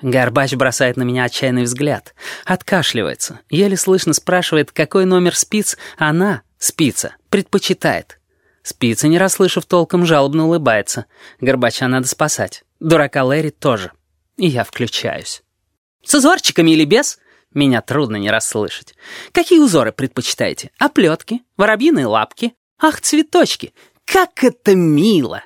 Горбач бросает на меня отчаянный взгляд, откашливается, еле слышно спрашивает, какой номер спиц она, спица, предпочитает. Спица, не расслышав толком, жалобно улыбается. Горбача надо спасать. Дурака Лэри тоже. И я включаюсь. С узорчиками или без? Меня трудно не расслышать. Какие узоры предпочитаете? Оплетки? Воробьиные лапки? Ах, цветочки! Как это мило!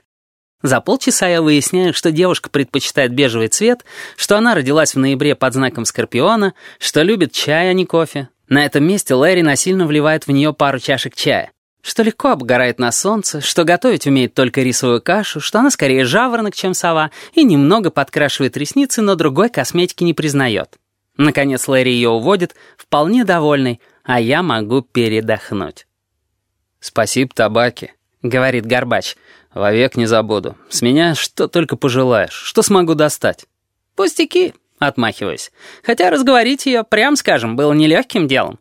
За полчаса я выясняю, что девушка предпочитает бежевый цвет, что она родилась в ноябре под знаком Скорпиона, что любит чай, а не кофе. На этом месте Лэри насильно вливает в нее пару чашек чая. Что легко обгорает на солнце, что готовить умеет только рисовую кашу, что она скорее жаворонок, чем сова, и немного подкрашивает ресницы, но другой косметики не признает. Наконец Лэри ее уводит, вполне довольный, а я могу передохнуть. «Спасибо, табаки», — говорит Горбач. «Вовек не забуду. С меня что только пожелаешь. Что смогу достать?» «Пустяки», — отмахиваюсь. Хотя разговорить ее, прям скажем, было нелегким делом.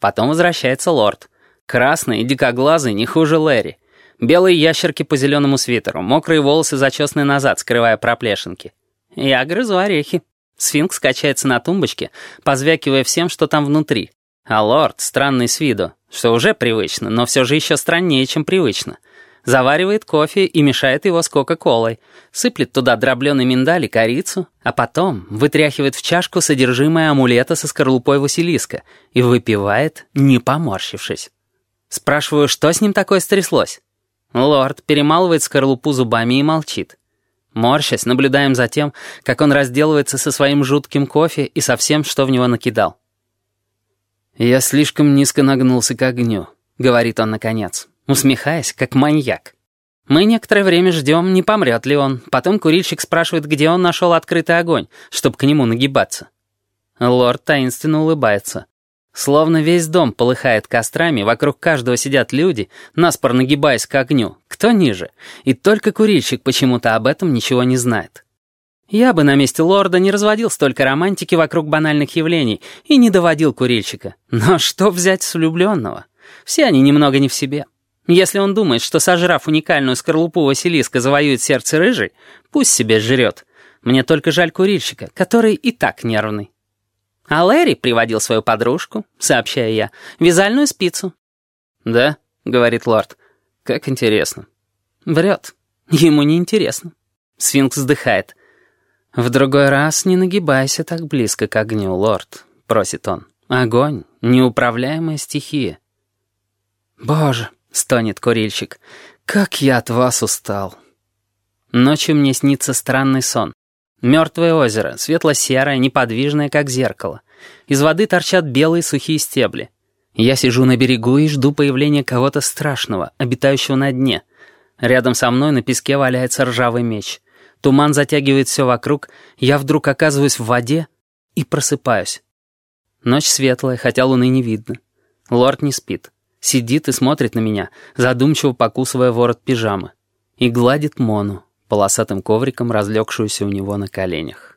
Потом возвращается лорд. Красный и дикоглазый, не хуже Лэри. Белые ящерки по зеленому свитеру, мокрые волосы зачесаны назад, скрывая проплешинки. Я грызу орехи. Сфинкс качается на тумбочке, позвякивая всем, что там внутри. А лорд, странный с виду, что уже привычно, но все же еще страннее, чем привычно. Заваривает кофе и мешает его с кока-колой, сыплет туда дробленый миндаль и корицу, а потом вытряхивает в чашку содержимое амулета со скорлупой Василиска и выпивает, не поморщившись. Спрашиваю, что с ним такое стряслось? Лорд перемалывает скорлупу зубами и молчит. Морщась, наблюдаем за тем, как он разделывается со своим жутким кофе и со всем, что в него накидал. «Я слишком низко нагнулся к огню», — говорит он наконец, усмехаясь, как маньяк. Мы некоторое время ждем, не помрет ли он. Потом курильщик спрашивает, где он нашел открытый огонь, чтобы к нему нагибаться. Лорд таинственно улыбается. Словно весь дом полыхает кострами, вокруг каждого сидят люди, наспор нагибаясь к огню, кто ниже, и только курильщик почему-то об этом ничего не знает. Я бы на месте лорда не разводил столько романтики вокруг банальных явлений и не доводил курильщика. Но что взять с влюбленного? Все они немного не в себе. Если он думает, что, сожрав уникальную скорлупу Василиска, завоюет сердце рыжий, пусть себе жрет. Мне только жаль курильщика, который и так нервный. А Лэри приводил свою подружку, сообщаю я, вязальную спицу. «Да», — говорит лорд, — «как интересно». Врет. Ему не интересно. Сфинкс вздыхает. «В другой раз не нагибайся так близко к огню, лорд», — просит он. «Огонь — неуправляемая стихия». «Боже», — стонет курильщик, — «как я от вас устал». Ночью мне снится странный сон. Мертвое озеро, светло-серое, неподвижное, как зеркало. Из воды торчат белые сухие стебли. Я сижу на берегу и жду появления кого-то страшного, обитающего на дне. Рядом со мной на песке валяется ржавый меч. Туман затягивает все вокруг, я вдруг оказываюсь в воде и просыпаюсь. Ночь светлая, хотя луны не видно. Лорд не спит. Сидит и смотрит на меня, задумчиво покусывая ворот пижамы. И гладит Мону, полосатым ковриком, разлегшуюся у него на коленях.